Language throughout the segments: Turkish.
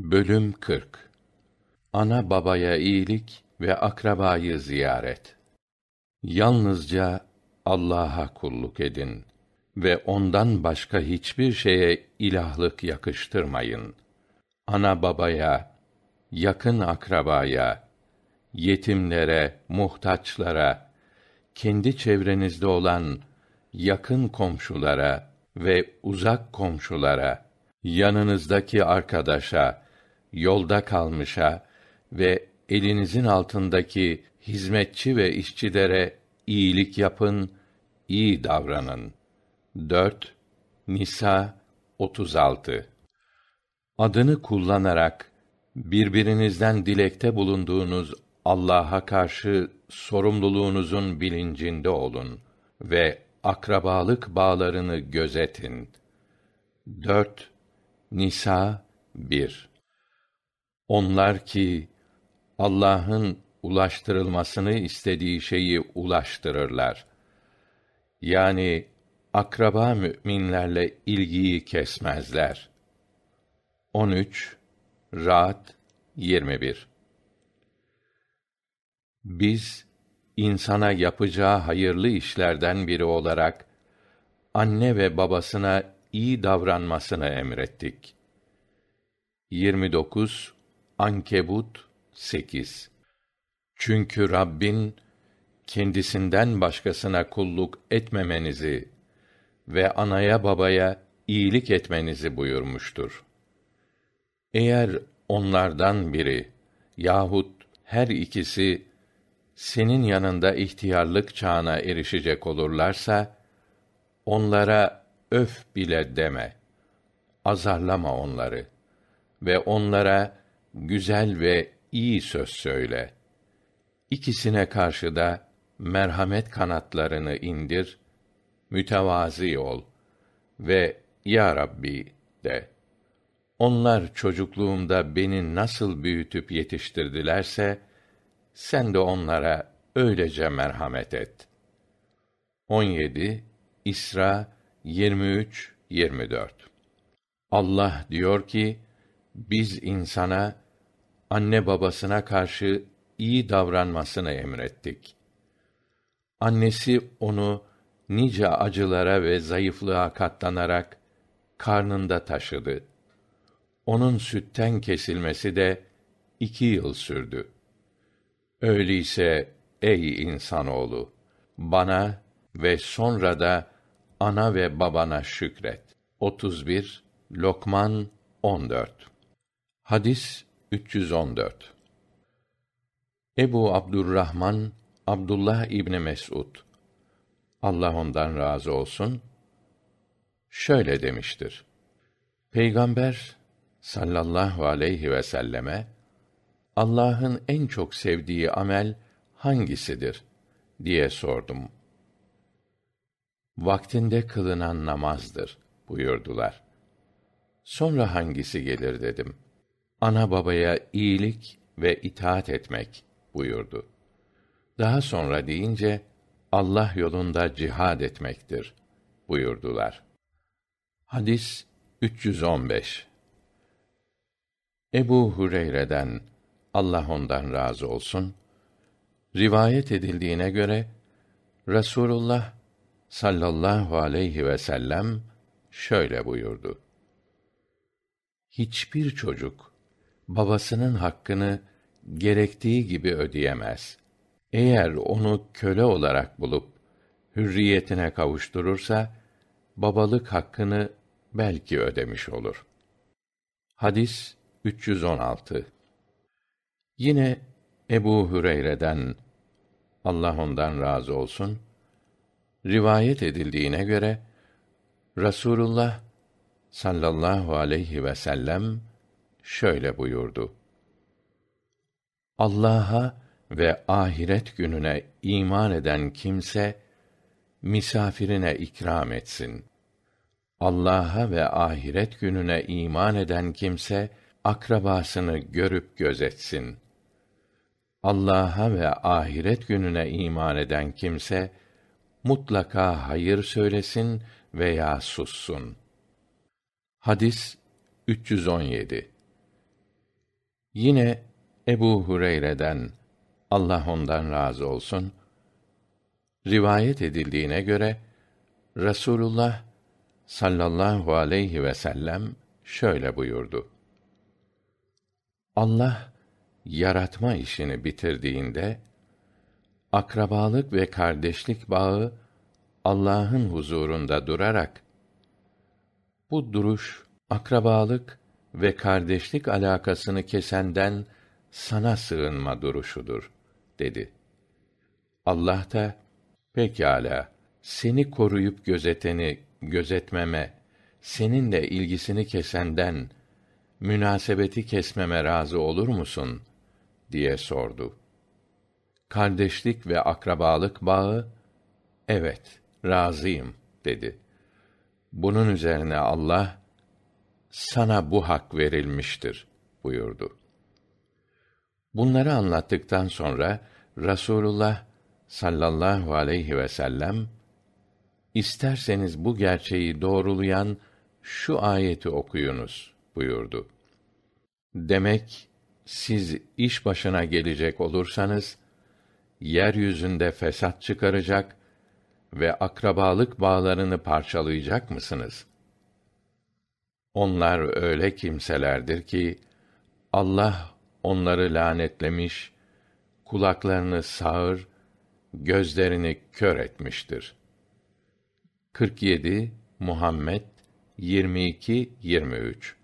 Bölüm 40 Ana babaya iyilik ve akrabayı ziyaret. Yalnızca Allah'a kulluk edin ve ondan başka hiçbir şeye ilahlık yakıştırmayın. Ana babaya, yakın akrabaya, yetimlere, muhtaçlara, kendi çevrenizde olan yakın komşulara ve uzak komşulara, yanınızdaki arkadaşa, yolda kalmışa ve elinizin altındaki hizmetçi ve işçilere iyilik yapın, iyi davranın. 4 Nisa 36 Adını kullanarak birbirinizden dilekte bulunduğunuz Allah'a karşı sorumluluğunuzun bilincinde olun ve akrabalık bağlarını gözetin. 4 Nisa 1 onlar ki allah'ın ulaştırılmasını istediği şeyi ulaştırırlar. Yani akraba mü'minlerle ilgiyi kesmezler. ra'd biz insana yapacağı hayırlı işlerden biri olarak anne ve babasına iyi davranmasını emrettik Ankebut 8 Çünkü Rabbin kendisinden başkasına kulluk etmemenizi ve anaya babaya iyilik etmenizi buyurmuştur. Eğer onlardan biri yahut her ikisi senin yanında ihtiyarlık çağına erişecek olurlarsa onlara öf bile deme. Azarlama onları ve onlara güzel ve iyi söz söyle. İkisine karşı da merhamet kanatlarını indir, mütevazi ol ve ya Rabbi de. Onlar çocukluğumda beni nasıl büyütüp yetiştirdilerse sen de onlara öylece merhamet et. 17 İsra 23 24 Allah diyor ki biz insana anne babasına karşı iyi davranmasını emrettik. Annesi onu nice acılara ve zayıflığa katlanarak karnında taşıdı. O'nun sütten kesilmesi de iki yıl sürdü. Öyleyse ey insanoğlu bana ve sonra da ana ve babana şükret. lokman hadis ebu abdurrahman abdullah ibni mes'ud. Allah ondan razı olsun. Şöyle demiştir. Peygamber sallallahu aleyhi vselleme allah'ın en çok sevdiği amel hangisidir diye sordum. Vaktinde kılınan namazdır buyurdular. Sonra hangisi gelir dedim ana babaya iyilik ve itaat etmek buyurdu. Daha sonra deyince allah yolunda cihad etmektir buyurdular. Hadis ebu hureyre'den allah ondan razı olsun. Rivayet edildiğine göre rasulullah sallallahu aleyhi vsellem şöyle buyurdu. Hiçbir çocuk babasının hakkını gerektiği gibi ödeyemez. Eğer onu köle olarak bulup hürriyetine kavuşturursa babalık hakkını belki ödemiş olur. Hadis yine ebu hüreyre'den allah ondan razı olsun rivayet edildiğine göre rasulullah sallallahu aleyhi vsellem şöyle buyurdu. Allah'a ve ahiret gününe iman eden kimse misafirine ikram etsin. Allah'a ve ahiret gününe iman eden kimse akrabasını görüp gözetsin. Allah'a ve ahiret gününe iman eden kimse mutlaka hayır söylesin veya sussun. Hadis Yine Ebu Hureyre'den Allah ondan razı olsun rivayet edildiğine göre Rasulullah sallallahu aleyhi ve sellem şöyle buyurdu. Allah yaratma işini bitirdiğinde akrabalık ve kardeşlik bağı Allah'ın huzurunda durarak bu duruş akrabalık ve kardeşlik alakasını kesenden sana sığınma duruşudur dedi. Allah da pekâlâ seni koruyup gözeteni gözetmeme, seninle ilgisini kesenden münasebeti kesmeme razı olur musun diye sordu. Kardeşlik ve akrabalık bağı evet razıyım dedi. Bunun üzerine Allah sana bu hak verilmiştir buyurdu. Bunları anlattıktan sonra Rasulullah sallallahu aleyhi ve sellem isterseniz bu gerçeği doğrulayan şu ayeti okuyunuz buyurdu. Demek siz iş başına gelecek olursanız yeryüzünde fesat çıkaracak ve akrabalık bağlarını parçalayacak mısınız? Onlar öyle kimselerdir ki Allah onları lanetlemiş, kulaklarını sağır, gözlerini kör etmiştir. 47 Muhammed 22 23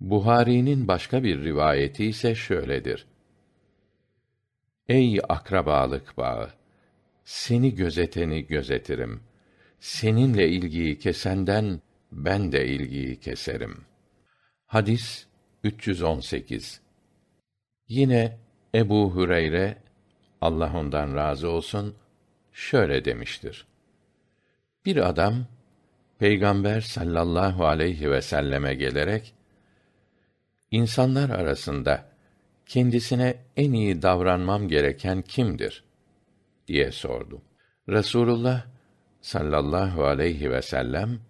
Buhari'nin başka bir rivayeti ise şöyledir. Ey akrabalık bağı! Seni gözeteni gözetirim. Seninle ilgiyi kesenden ben de ilgiyi keserim. Hadis 318 Yine Ebu Hüreyre Allah ondan razı olsun şöyle demiştir. Bir adam Peygamber sallallahu aleyhi ve selleme gelerek insanlar arasında kendisine en iyi davranmam gereken kimdir diye sordu. Resulullah sallallahu aleyhi ve sellem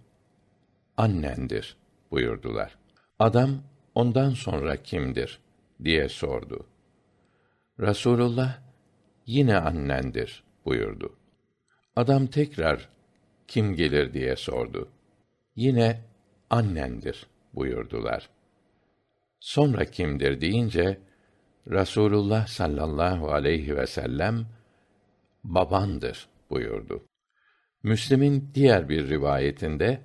annendir buyurdular. Adam ondan sonra kimdir diye sordu. Rasulullah yine annendir buyurdu. Adam tekrar kim gelir diye sordu. Yine annendir buyurdular. Sonra kimdir deyince Rasulullah sallallahu aleyhi ve sellem babandır buyurdu. Müslim'in diğer bir rivayetinde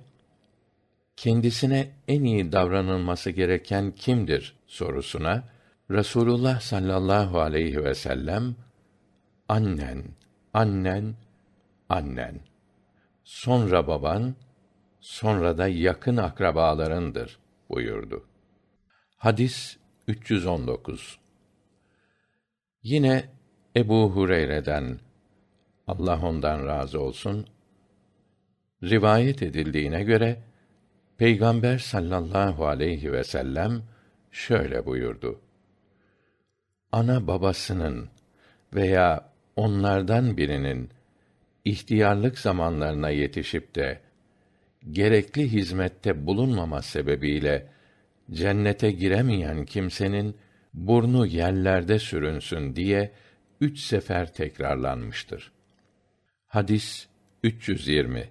kendisine en iyi davranılması gereken kimdir sorusuna Rasulullah sallallahu aleyhi ve sellem annen, annen, annen. Sonra baban, sonra da yakın akrabalarındır buyurdu. Hadis 319. Yine Ebu Hureyre'den Allah ondan razı olsun rivayet edildiğine göre Peygamber sallallahu aleyhi ve sellem şöyle buyurdu. Ana babasının veya onlardan birinin ihtiyarlık zamanlarına yetişip de gerekli hizmette bulunmama sebebiyle cennete giremeyen kimsenin burnu yerlerde sürünsün diye üç sefer tekrarlanmıştır. Hadis 320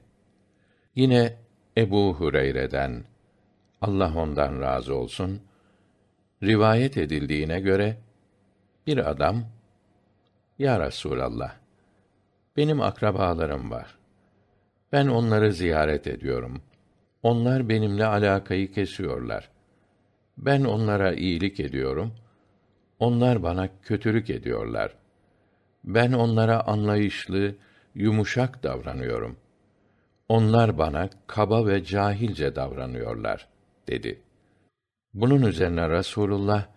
Yine Ebu Hureyre'den Allah ondan razı olsun rivayet edildiğine göre bir adam Ya Resulallah benim akrabalarım var. Ben onları ziyaret ediyorum. Onlar benimle alakayı kesiyorlar. Ben onlara iyilik ediyorum. Onlar bana kötülük ediyorlar. Ben onlara anlayışlı, yumuşak davranıyorum. Onlar bana kaba ve cahilce davranıyorlar dedi. Bunun üzerine Rasulullah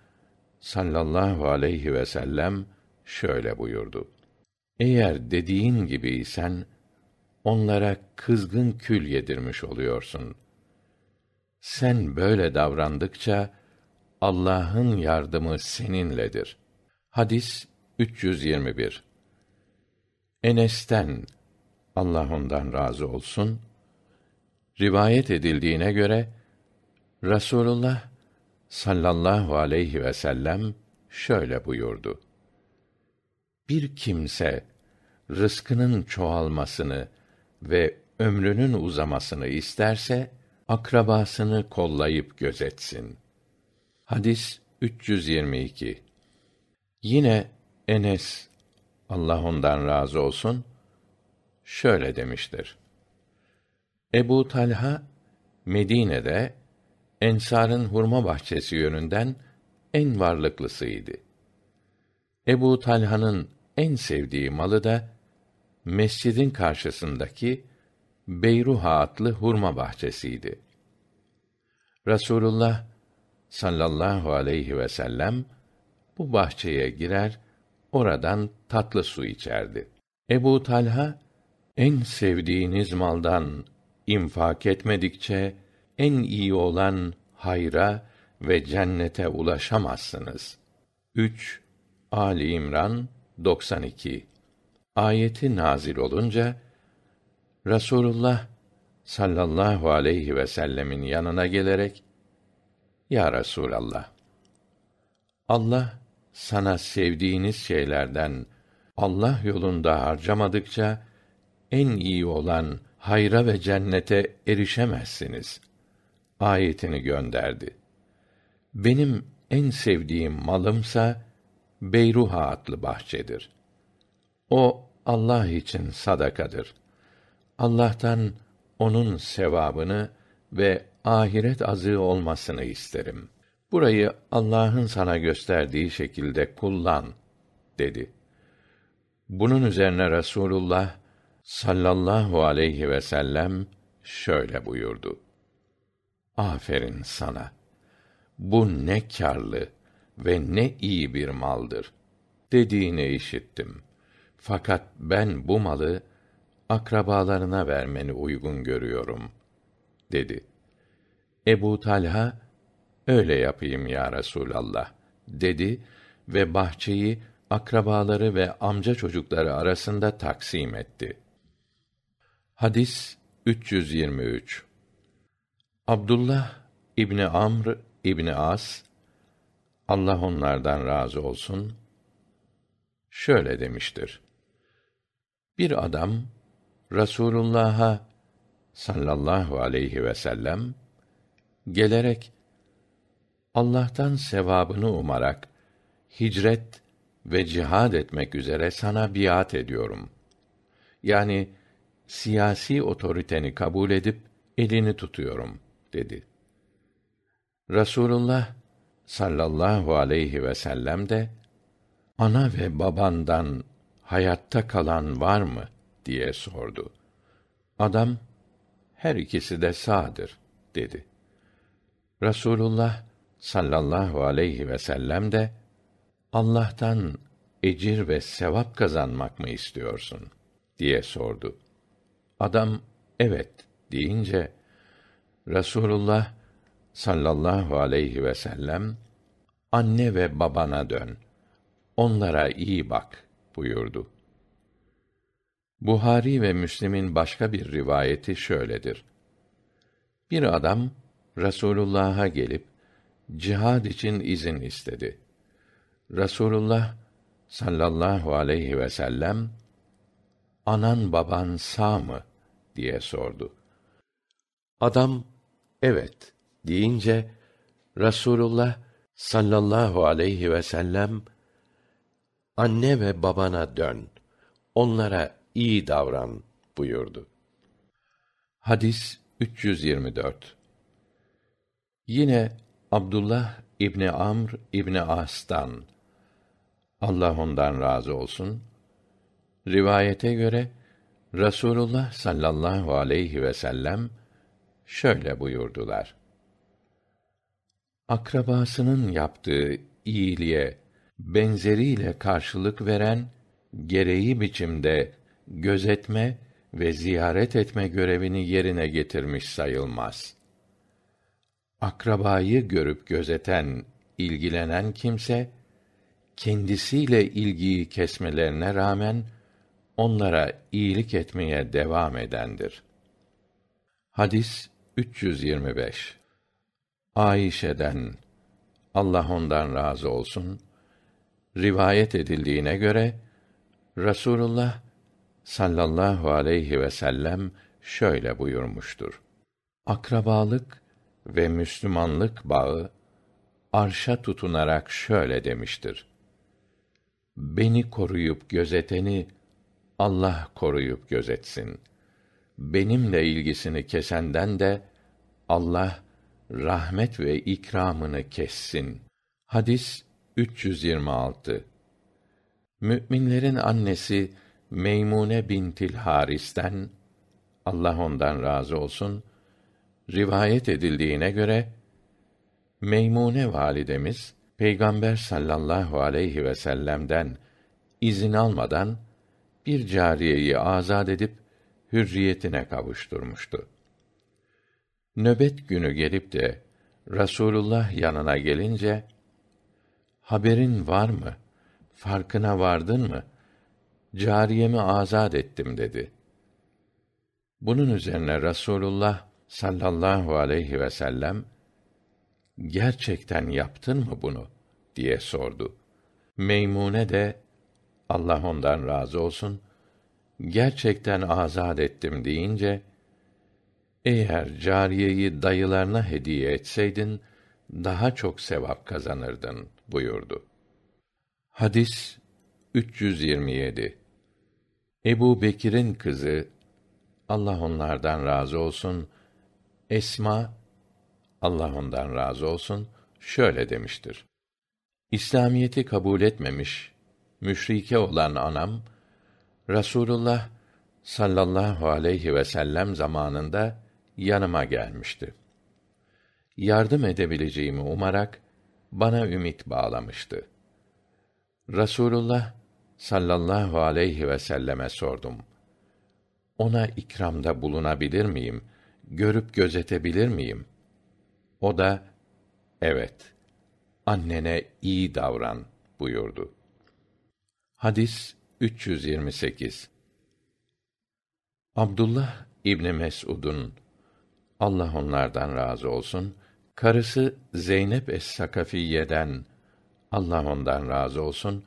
sallallahu aleyhi ve sellem şöyle buyurdu. Eğer dediğin gibiysen onlara kızgın kül yedirmiş oluyorsun. Sen böyle davrandıkça Allah'ın yardımı seninledir. Hadis 321. Enes'ten Allah ondan razı olsun rivayet edildiğine göre Rasulullah sallallahu aleyhi ve sellem şöyle buyurdu. Bir kimse rızkının çoğalmasını ve ömrünün uzamasını isterse akrabasını kollayıp gözetsin. Hadis 322. Yine Enes Allah ondan razı olsun şöyle demiştir. Ebu Talha Medine'de Ensar'ın hurma bahçesi yönünden en varlıklısıydı. Ebu Talha'nın en sevdiği malı da mescidin karşısındaki Beyruha adlı hurma bahçesiydi. Rasulullah sallallahu aleyhi ve sellem bu bahçeye girer, oradan tatlı su içerdi. Ebu Talha en sevdiğiniz maldan infak etmedikçe en iyi olan hayra ve cennete ulaşamazsınız. 3 Ali İmran 92 Ayeti nazil olunca Rasulullah sallallahu aleyhi ve sellemin yanına gelerek Ya Resulallah Allah sana sevdiğiniz şeylerden Allah yolunda harcamadıkça en iyi olan hayra ve cennete erişemezsiniz. Ayetini gönderdi. Benim en sevdiğim malımsa Beyruha adlı bahçedir. O Allah için sadakadır. Allah'tan onun sevabını ve ahiret azığı olmasını isterim. Burayı Allah'ın sana gösterdiği şekilde kullan dedi. Bunun üzerine Resulullah sallallahu aleyhi ve sellem şöyle buyurdu. Aferin sana. Bu ne kârlı ve ne iyi bir maldır. Dediğini işittim. Fakat ben bu malı akrabalarına vermeni uygun görüyorum dedi. Ebu Talha öyle yapayım ya Resulallah dedi ve bahçeyi akrabaları ve amca çocukları arasında taksim etti. Hadis 323 Abdullah İbni Amr İbni As Allah onlardan razı olsun şöyle demiştir. Bir adam Rasulullah'a sallallahu aleyhi ve sellem gelerek Allah'tan sevabını umarak hicret ve cihad etmek üzere sana biat ediyorum. Yani siyasi otoriteni kabul edip elini tutuyorum dedi. Rasulullah sallallahu aleyhi ve sellem de ana ve babandan hayatta kalan var mı diye sordu. Adam her ikisi de sağdır dedi. Rasulullah sallallahu aleyhi ve sellem de Allah'tan ecir ve sevap kazanmak mı istiyorsun diye sordu. Adam evet deyince Rasulullah sallallahu aleyhi ve sellem anne ve babana dön. Onlara iyi bak buyurdu. Buhari ve Müslim'in başka bir rivayeti şöyledir. Bir adam Resulullah'a gelip cihad için izin istedi. Resulullah sallallahu aleyhi ve sellem anan baban sağ mı diye sordu. Adam evet deyince Rasulullah sallallahu aleyhi ve sellem anne ve babana dön. Onlara iyi davran buyurdu. Hadis 324. Yine Abdullah İbni Amr İbni As'tan Allah ondan razı olsun. Rivayete göre Rasulullah sallallahu aleyhi ve sellem şöyle buyurdular. Akrabasının yaptığı iyiliğe benzeriyle karşılık veren gereği biçimde gözetme ve ziyaret etme görevini yerine getirmiş sayılmaz. Akrabayı görüp gözeten, ilgilenen kimse kendisiyle ilgiyi kesmelerine rağmen onlara iyilik etmeye devam edendir. Hadis 325. Ayşe'den Allah ondan razı olsun rivayet edildiğine göre Rasulullah sallallahu aleyhi ve sellem şöyle buyurmuştur. Akrabalık ve Müslümanlık bağı arşa tutunarak şöyle demiştir. Beni koruyup gözeteni Allah koruyup gözetsin. Benimle ilgisini kesenden de Allah rahmet ve ikramını kessin. Hadis 326. Müminlerin annesi Meymune bintil Haris'ten Allah ondan razı olsun rivayet edildiğine göre Meymune validemiz Peygamber sallallahu aleyhi ve sellem'den izin almadan bir cariyeyi azad edip hürriyetine kavuşturmuştu. Nöbet günü gelip de Rasulullah yanına gelince haberin var mı? Farkına vardın mı? Cariyemi azad ettim dedi. Bunun üzerine Rasulullah sallallahu aleyhi ve sellem gerçekten yaptın mı bunu diye sordu. Meymune de Allah ondan razı olsun gerçekten azad ettim deyince eğer cariyeyi dayılarına hediye etseydin daha çok sevap kazanırdın buyurdu. Hadis 327 Ebu Bekir'in kızı Allah onlardan razı olsun Esma Allah ondan razı olsun şöyle demiştir. İslamiyeti kabul etmemiş müşrike olan anam Rasulullah sallallahu aleyhi ve sellem zamanında yanıma gelmişti. Yardım edebileceğimi umarak bana ümit bağlamıştı. Rasulullah sallallahu aleyhi ve selleme sordum. Ona ikramda bulunabilir miyim? Görüp gözetebilir miyim? O da evet. Annene iyi davran buyurdu. Hadis 328. Abdullah İbni Mes'ud'un Allah onlardan razı olsun karısı Zeynep es-Sakafiye'den Allah ondan razı olsun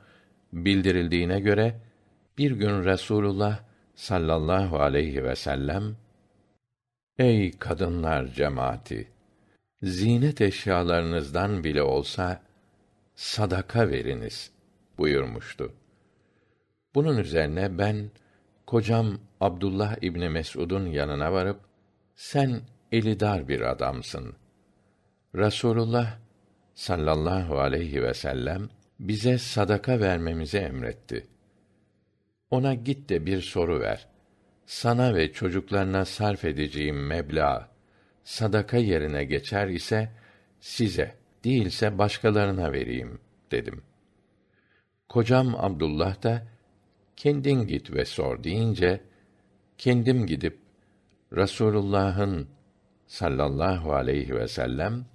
bildirildiğine göre bir gün Resulullah sallallahu aleyhi ve sellem Ey kadınlar cemaati zinet eşyalarınızdan bile olsa sadaka veriniz buyurmuştu. Bunun üzerine ben kocam Abdullah İbni Mes'ud'un yanına varıp sen eli dar bir adamsın. Rasulullah sallallahu aleyhi ve sellem bize sadaka vermemizi emretti. Ona git de bir soru ver. Sana ve çocuklarına sarf edeceğim meblağ sadaka yerine geçer ise size değilse başkalarına vereyim dedim. Kocam Abdullah da kendin git ve sor deyince kendim gidip Rasulullah'ın sallallahu aleyhi ve sellem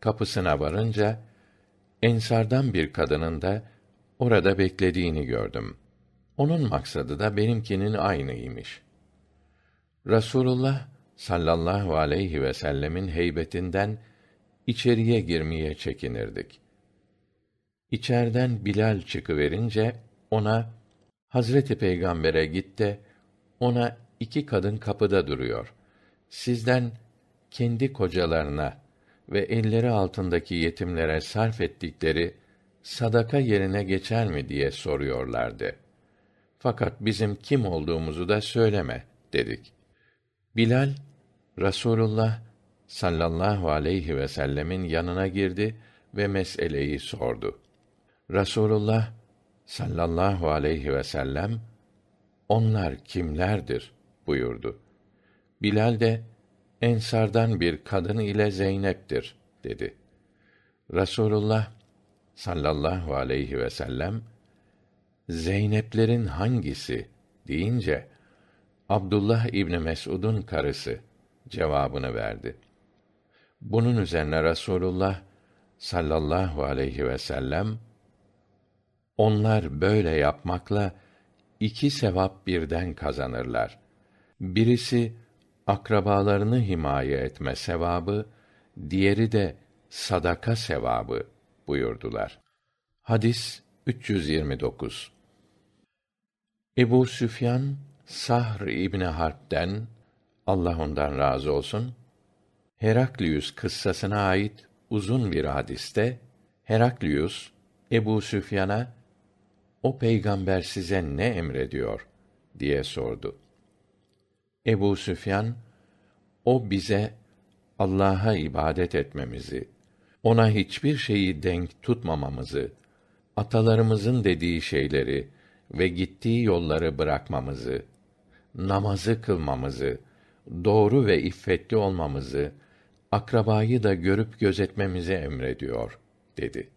kapısına varınca ensardan bir kadının da orada beklediğini gördüm. Onun maksadı da benimkinin aynıymış. Rasulullah sallallahu aleyhi ve sellemin heybetinden içeriye girmeye çekinirdik. İçerden Bilal çıkıverince ona Hazreti Peygamber'e git de ona iki kadın kapıda duruyor. Sizden kendi kocalarına ve elleri altındaki yetimlere sarf ettikleri sadaka yerine geçer mi diye soruyorlardı. Fakat bizim kim olduğumuzu da söyleme dedik. Bilal Rasulullah sallallahu aleyhi ve sellemin yanına girdi ve meseleyi sordu. Rasulullah sallallahu aleyhi ve sellem onlar kimlerdir buyurdu. Bilal de ensardan bir kadın ile Zeynep'tir dedi. Rasulullah sallallahu aleyhi ve sellem Zeyneplerin hangisi deyince Abdullah İbni Mes'ud'un karısı cevabını verdi. Bunun üzerine Rasulullah sallallahu aleyhi ve sellem onlar böyle yapmakla iki sevap birden kazanırlar. Birisi akrabalarını himaye etme sevabı, diğeri de sadaka sevabı buyurdular. Hadis 329. Ebu Süfyan Sahr İbni Harp'ten Allah ondan razı olsun Heraklius kıssasına ait uzun bir hadiste Heraklius Ebu Süfyan'a o peygamber size ne emrediyor diye sordu. Ebu Süfyan o bize Allah'a ibadet etmemizi, ona hiçbir şeyi denk tutmamamızı, atalarımızın dediği şeyleri ve gittiği yolları bırakmamızı, namazı kılmamızı, doğru ve iffetli olmamızı, akrabayı da görüp gözetmemizi emrediyor dedi.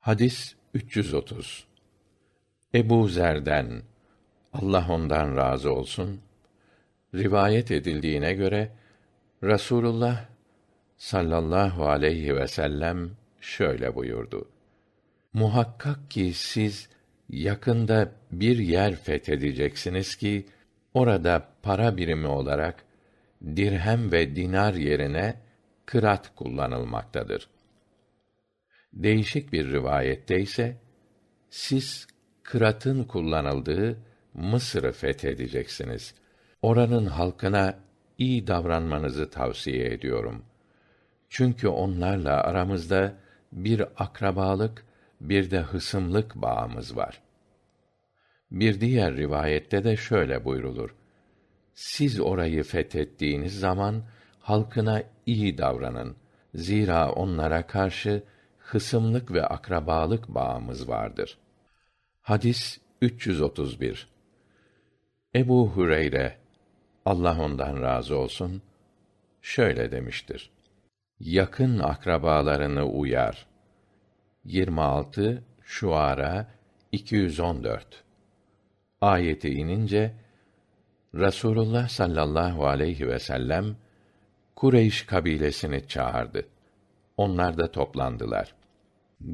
Hadis 330. Ebu Zer'den Allah ondan razı olsun rivayet edildiğine göre Rasulullah sallallahu aleyhi ve sellem şöyle buyurdu. Muhakkak ki siz yakında bir yer fethedeceksiniz ki orada para birimi olarak dirhem ve dinar yerine kırat kullanılmaktadır. Değişik bir rivayette ise siz kıratın kullanıldığı Mısır'ı fethedeceksiniz. Oranın halkına iyi davranmanızı tavsiye ediyorum. Çünkü onlarla aramızda bir akrabalık, bir de hısımlık bağımız var. Bir diğer rivayette de şöyle buyrulur. Siz orayı fethettiğiniz zaman halkına iyi davranın. Zira onlara karşı hısımlık ve akrabalık bağımız vardır. Hadis 331. Ebu Hureyre Allah ondan razı olsun şöyle demiştir. Yakın akrabalarını uyar. 26 Şuara 214 Ayeti inince Rasulullah sallallahu aleyhi ve sellem Kureyş kabilesini çağırdı. Onlar da toplandılar.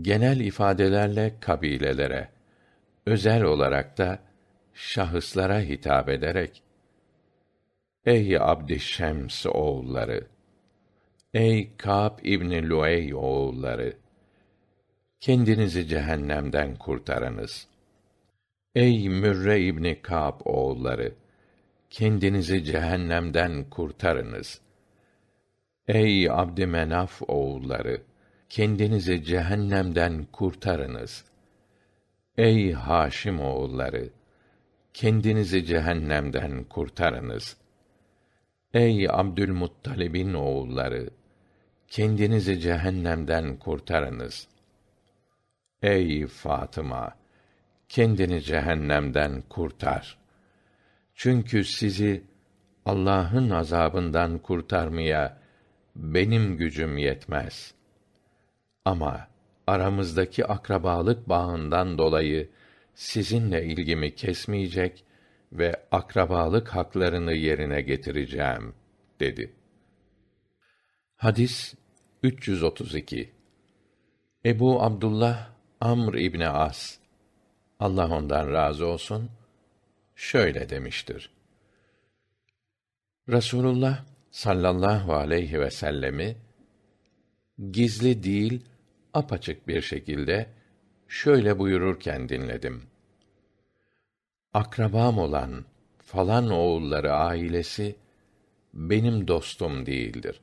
Genel ifadelerle kabilelere, özel olarak da şahıslara hitap ederek Ey Abdişşems oğulları! Ey Kâb İbni Luey oğulları! Kendinizi cehennemden kurtarınız. Ey Mürre İbni Kâb oğulları! Kendinizi cehennemden kurtarınız. Ey Abdümenaf oğulları! Kendinizi cehennemden kurtarınız. Ey Haşim oğulları! Kendinizi cehennemden kurtarınız. Ey Abdülmuttalib'in oğulları! Kendinizi cehennemden kurtarınız. Ey Fatıma! Kendini cehennemden kurtar. Çünkü sizi Allah'ın azabından kurtarmaya benim gücüm yetmez. Ama aramızdaki akrabalık bağından dolayı sizinle ilgimi kesmeyecek ve akrabalık haklarını yerine getireceğim dedi. Hadis 332. Ebu Abdullah Amr İbni As Allah ondan razı olsun şöyle demiştir. Rasulullah sallallahu aleyhi ve sellemi gizli değil apaçık bir şekilde şöyle buyururken dinledim. Akrabam olan falan oğulları ailesi benim dostum değildir.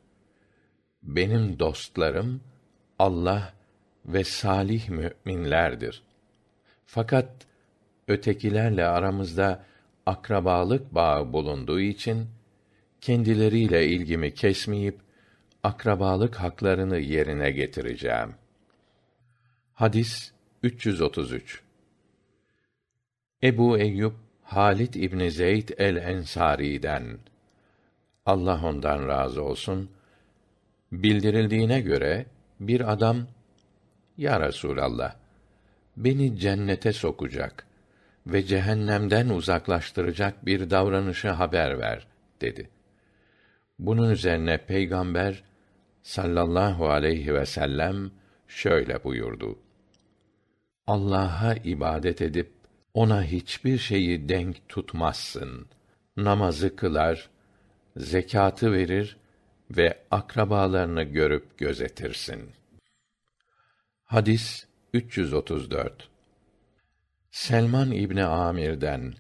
Benim dostlarım Allah ve salih müminlerdir. Fakat ötekilerle aramızda akrabalık bağı bulunduğu için kendileriyle ilgimi kesmeyip akrabalık haklarını yerine getireceğim. Hadis 333. Ebu Eyyub Halit İbni Zeyd el-Ensari'den Allah ondan razı olsun bildirildiğine göre bir adam Ya Resulallah beni cennete sokacak ve cehennemden uzaklaştıracak bir davranışı haber ver dedi. Bunun üzerine peygamber sallallahu aleyhi ve sellem şöyle buyurdu. Allah'a ibadet edip ona hiçbir şeyi denk tutmazsın. Namazı kılar, zekatı verir ve akrabalarını görüp gözetirsin. Hadis 334. Selman İbni Amir'den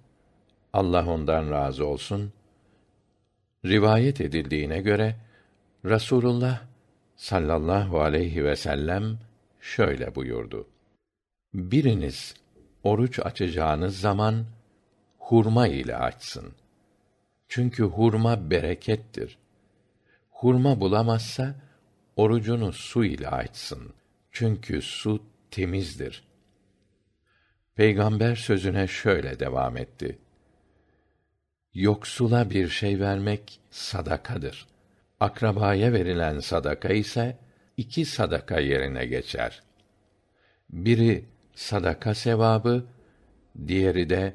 Allah ondan razı olsun rivayet edildiğine göre Rasulullah sallallahu aleyhi ve sellem şöyle buyurdu. Biriniz oruç açacağınız zaman hurma ile açsın. Çünkü hurma berekettir. Hurma bulamazsa orucunu su ile açsın. Çünkü su temizdir. Peygamber sözüne şöyle devam etti. Yoksula bir şey vermek sadakadır. Akrabaya verilen sadaka ise iki sadaka yerine geçer. Biri sadaka sevabı, diğeri de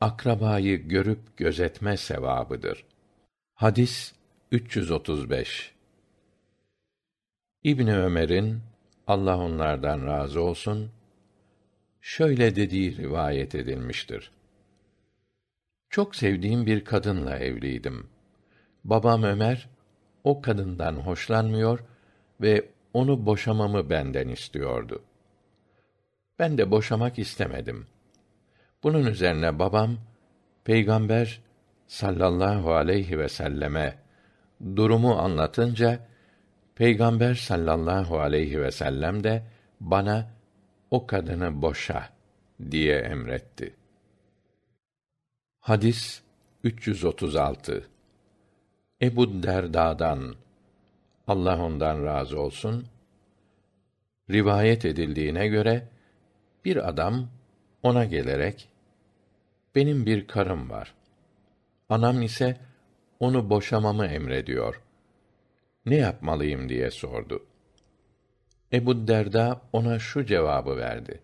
akrabayı görüp gözetme sevabıdır. Hadis 335 İbni Ömer'in Allah onlardan razı olsun şöyle dediği rivayet edilmiştir. Çok sevdiğim bir kadınla evliydim. Babam Ömer o kadından hoşlanmıyor ve onu boşamamı benden istiyordu. Ben de boşamak istemedim. Bunun üzerine babam Peygamber sallallahu aleyhi ve selleme durumu anlatınca Peygamber sallallahu aleyhi ve sellem de bana o kadını boşa diye emretti. Hadis 336 Ebu Derda'dan Allah ondan razı olsun rivayet edildiğine göre bir adam ona gelerek benim bir karım var. Anam ise onu boşamamı emrediyor. Ne yapmalıyım diye sordu. Ebu Derda ona şu cevabı verdi.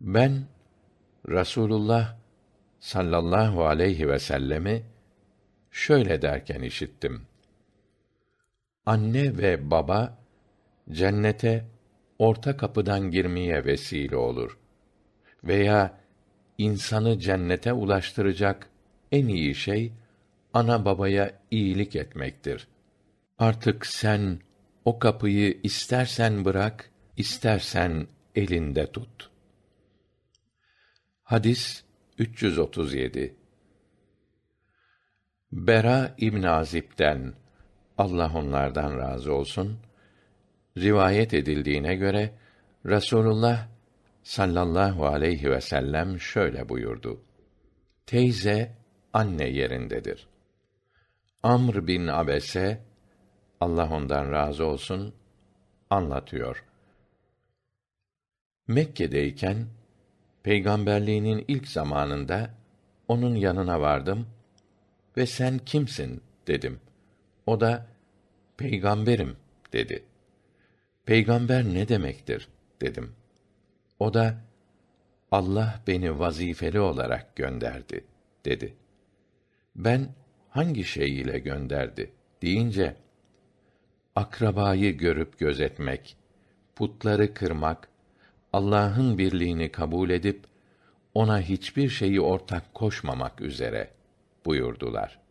Ben Rasulullah sallallahu aleyhi ve sellemi şöyle derken işittim. Anne ve baba cennete orta kapıdan girmeye vesile olur veya insanı cennete ulaştıracak en iyi şey ana babaya iyilik etmektir. Artık sen o kapıyı istersen bırak, istersen elinde tut. Hadis 337 Bera İbn Azib'den Allah onlardan razı olsun rivayet edildiğine göre Rasulullah sallallahu aleyhi ve sellem şöyle buyurdu. Teyze anne yerindedir. Amr bin Abese Allah ondan razı olsun anlatıyor. Mekke'deyken peygamberliğinin ilk zamanında onun yanına vardım ve sen kimsin dedim. O da peygamberim dedi. Peygamber ne demektir dedim. O da Allah beni vazifeli olarak gönderdi dedi. Ben hangi şey ile gönderdi deyince akrabayı görüp gözetmek, putları kırmak, Allah'ın birliğini kabul edip ona hiçbir şeyi ortak koşmamak üzere buyurdular.